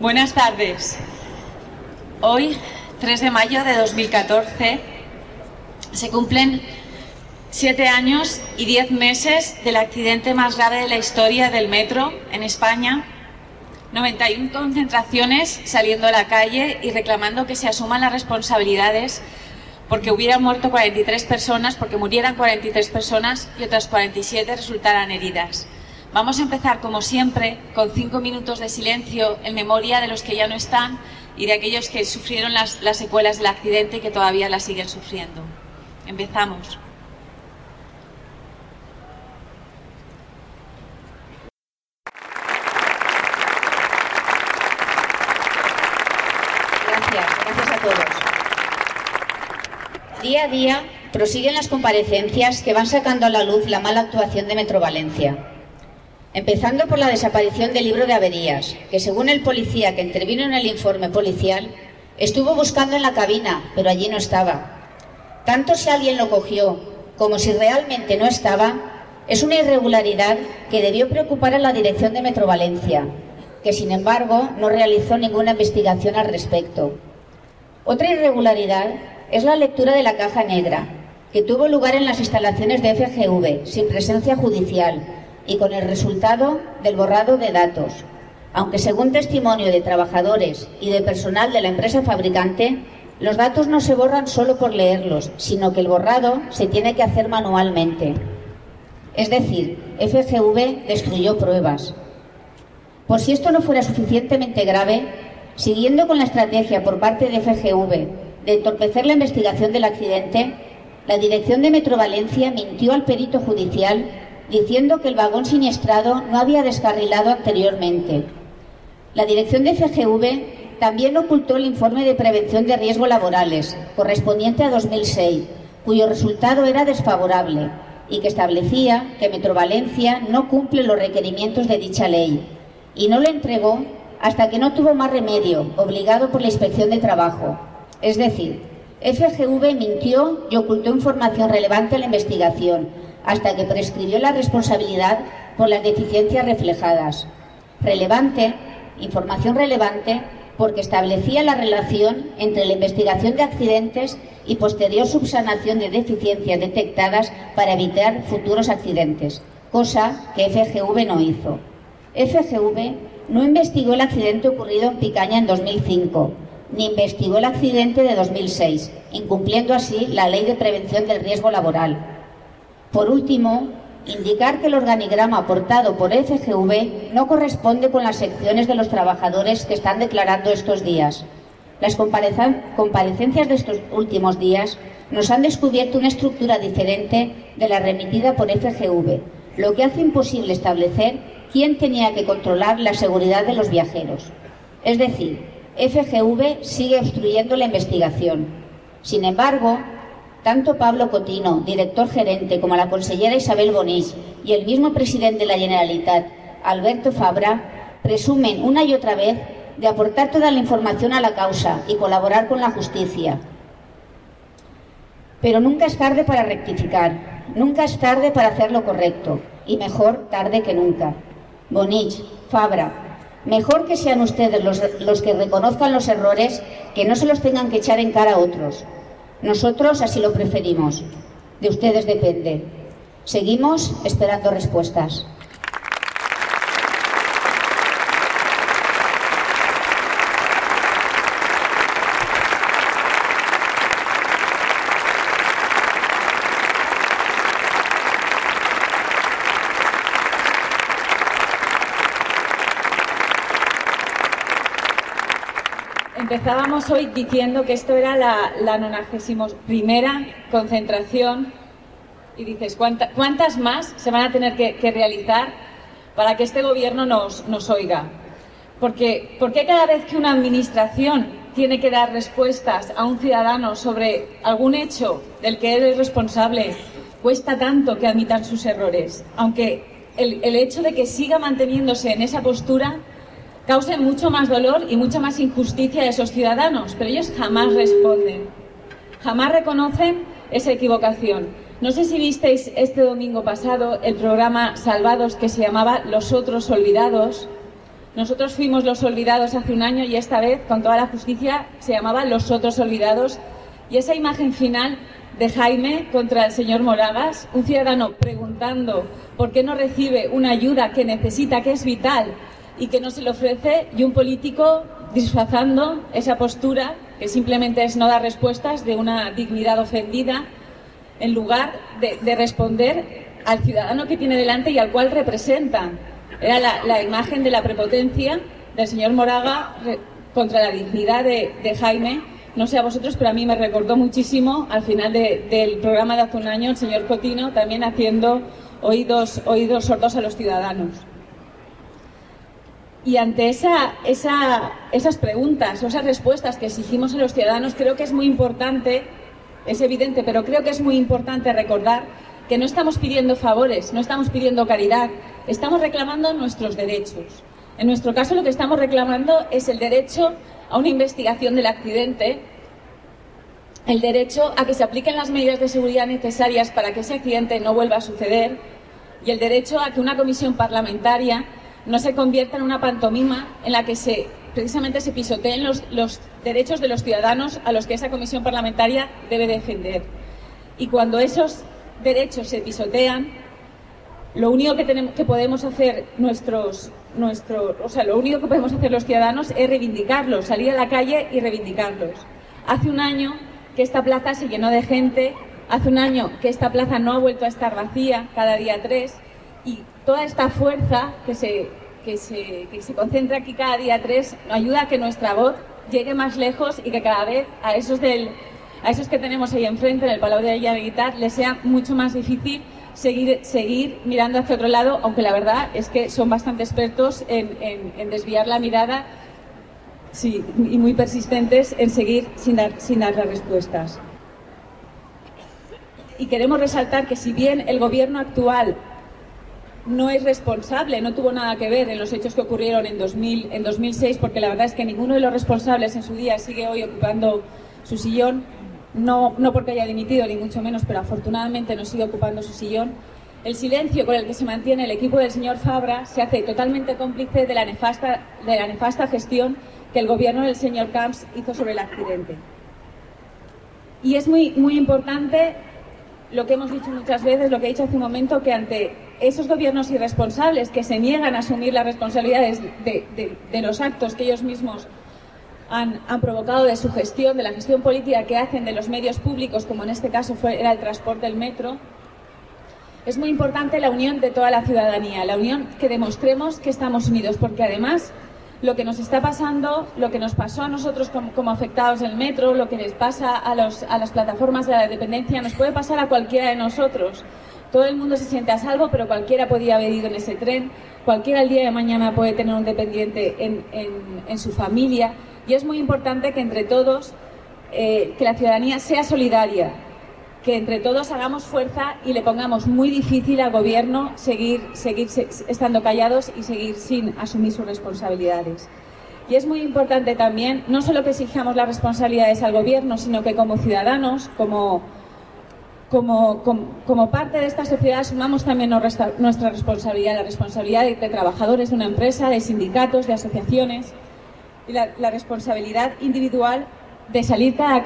Buenas tardes. Hoy, 3 de mayo de 2014, se cumplen siete años y diez meses del accidente más grave de la historia del metro en España. 91 concentraciones saliendo a la calle y reclamando que se asuman las responsabilidades porque hubieran muerto 43 personas, porque murieran 43 personas y otras 47 resultaran heridas. Vamos a empezar, como siempre, con cinco minutos de silencio en memoria de los que ya no están y de aquellos que sufrieron las, las secuelas del accidente y que todavía las siguen sufriendo. Empezamos. A todos. Día a día prosiguen las comparecencias que van sacando a la luz la mala actuación de Metro Valencia. Empezando por la desaparición del libro de averías, que según el policía que intervino en el informe policial, estuvo buscando en la cabina, pero allí no estaba. Tanto si alguien lo cogió como si realmente no estaba, es una irregularidad que debió preocupar a la dirección de Metro Valencia, que sin embargo no realizó ninguna investigación al respecto. Otra irregularidad es la lectura de la caja negra, que tuvo lugar en las instalaciones de FGV, sin presencia judicial, y con el resultado del borrado de datos, aunque según testimonio de trabajadores y de personal de la empresa fabricante, los datos no se borran solo por leerlos, sino que el borrado se tiene que hacer manualmente. Es decir, FGV destruyó pruebas. Por si esto no fuera suficientemente grave, siguiendo con la estrategia por parte de FGV de entorpecer la investigación del accidente, la dirección de Metro Valencia mintió al perito judicial diciendo que el vagón siniestrado no había descarrilado anteriormente. La dirección de FGV también ocultó el informe de prevención de riesgos laborales, correspondiente a 2006, cuyo resultado era desfavorable y que establecía que Metro Valencia no cumple los requerimientos de dicha ley, y no lo entregó hasta que no tuvo más remedio, obligado por la Inspección de Trabajo. Es decir, FGV mintió y ocultó información relevante a la investigación, hasta que prescribió la responsabilidad por las deficiencias reflejadas. Relevante, información relevante, porque establecía la relación entre la investigación de accidentes y posterior subsanación de deficiencias detectadas para evitar futuros accidentes, cosa que FGV no hizo. FGV no investigó el accidente ocurrido en Picaña en 2005, ni investigó el accidente de 2006, incumpliendo así la Ley de Prevención del Riesgo Laboral. Por último, indicar que el organigrama aportado por FGV no corresponde con las secciones de los trabajadores que están declarando estos días. Las comparecencias de estos últimos días nos han descubierto una estructura diferente de la remitida por FGV, lo que hace imposible establecer quién tenía que controlar la seguridad de los viajeros. Es decir, FGV sigue obstruyendo la investigación. Sin embargo, tanto Pablo Cotino, director gerente, como la consellera Isabel Bonís y el mismo presidente de la Generalitat, Alberto Fabra, presumen una y otra vez de aportar toda la información a la causa y colaborar con la justicia. Pero nunca es tarde para rectificar, nunca es tarde para hacer lo correcto, y mejor tarde que nunca. Bonich, Fabra, mejor que sean ustedes los, los, que reconozcan los errores que no se los tengan que echar en cara a otros. Nosotros así lo preferimos. De ustedes depende. Seguimos esperando respuestas. Empezábamos hoy diciendo que esto era la, la 91 primera concentración y dices, ¿cuánta, ¿cuántas más se van a tener que, que realizar para que este gobierno nos, nos oiga? Porque, ¿Por qué cada vez que una administración tiene que dar respuestas a un ciudadano sobre algún hecho del que él es responsable, cuesta tanto que admitan sus errores? Aunque el, el hecho de que siga manteniéndose en esa postura causen mucho más dolor y mucha más injusticia a esos ciudadanos, pero ellos jamás responden, jamás reconocen esa equivocación. No sé si visteis este domingo pasado el programa Salvados que se llamaba Los Otros Olvidados. Nosotros fuimos los olvidados hace un año y esta vez, con toda la justicia, se llamaba Los otros olvidados. Y esa imagen final de Jaime contra el señor Moragas, un ciudadano preguntando por qué no recibe una ayuda que necesita, que es vital y que no se le ofrece, y un político disfrazando esa postura que simplemente es no dar respuestas de una dignidad ofendida en lugar de, responder al ciudadano que tiene delante y al cual representa. Era la, imagen de la prepotencia del señor Moraga contra la dignidad de, Jaime. No sé a vosotros, pero a mí me recordó muchísimo al final del programa de hace un año el señor Cotino también haciendo oídos, oídos sordos a los ciudadanos. Y ante esa, esas preguntas o esas respuestas que exigimos a los ciudadanos, creo que es muy importante, es evidente, pero creo que es muy importante recordar que no estamos pidiendo favores, no estamos pidiendo caridad, estamos reclamando nuestros derechos. En nuestro caso lo que estamos reclamando es el derecho a una investigación del accidente, el derecho a que se apliquen las medidas de seguridad necesarias para que ese accidente no vuelva a suceder y el derecho a que una comisión parlamentaria no se convierta en una pantomima en la que se precisamente se pisoteen los, derechos de los ciudadanos a los que esa comisión parlamentaria debe defender. Y cuando esos derechos se pisotean, lo único que, tenemos, que podemos hacer nuestros, nuestros, o sea, lo único que podemos hacer los ciudadanos es reivindicarlos, salir a la calle y reivindicarlos. Hace un año que esta plaza se llenó de gente, hace un año que esta plaza no ha vuelto a estar vacía cada día tres y toda esta fuerza que se, que se, que se concentra aquí cada día tres ayuda a que nuestra voz llegue más lejos y que cada vez a esos del a esos que tenemos ahí enfrente, en el Palau de Guitar, les sea mucho más difícil seguir, seguir mirando hacia otro lado, aunque la verdad es que son bastante expertos en, desviar la mirada sí, y muy persistentes en seguir sin dar, sin dar las respuestas. Y queremos resaltar que si bien el gobierno actual no es responsable, no tuvo nada que ver en los hechos que ocurrieron en, 2000, en 2006, porque la verdad es que ninguno de los responsables en su día sigue hoy ocupando su sillón, no, no porque haya dimitido, ni mucho menos, pero afortunadamente no sigue ocupando su sillón, el silencio con el que se mantiene el equipo del señor Fabra se hace totalmente cómplice de la nefasta, de la nefasta gestión que el gobierno del señor Camps hizo sobre el accidente. Y es muy, muy importante lo que hemos dicho muchas veces, lo que he dicho hace un momento, que ante esos gobiernos irresponsables que se niegan a asumir las responsabilidades de, los actos que ellos mismos han, provocado de su gestión, de la gestión política que hacen de los medios públicos, como en este caso fue, era el transporte del metro, es muy importante la unión de toda la ciudadanía, la unión que demostremos que estamos unidos, porque además lo que nos está pasando, lo que nos pasó a nosotros como, afectados del metro, lo que les pasa a, a las plataformas de la dependencia, nos puede pasar a cualquiera de nosotros. Todo el mundo se siente a salvo, pero cualquiera podía haber ido en ese tren, cualquiera el día de mañana puede tener un dependiente en, en su familia y es muy importante que entre todos, eh, que la ciudadanía sea solidaria, que entre todos hagamos fuerza y le pongamos muy difícil al gobierno seguir, seguir estando callados y seguir sin asumir sus responsabilidades. Y es muy importante también, no solo que exijamos las responsabilidades al gobierno, sino que como ciudadanos, como, como, parte de esta sociedad, asumamos también nuestra responsabilidad, la responsabilidad de trabajadores de una empresa, de sindicatos, de asociaciones y la, responsabilidad individual de salir cada,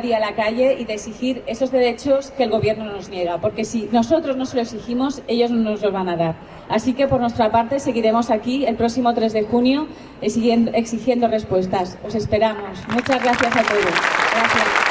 día a la calle y de exigir esos derechos que el gobierno nos niega, porque si nosotros no se lo exigimos, ellos no nos los van a dar. Así que por nuestra parte seguiremos aquí el próximo 3 de junio exigiendo, exigiendo respuestas. Os esperamos. Muchas gracias a todos. Gracias.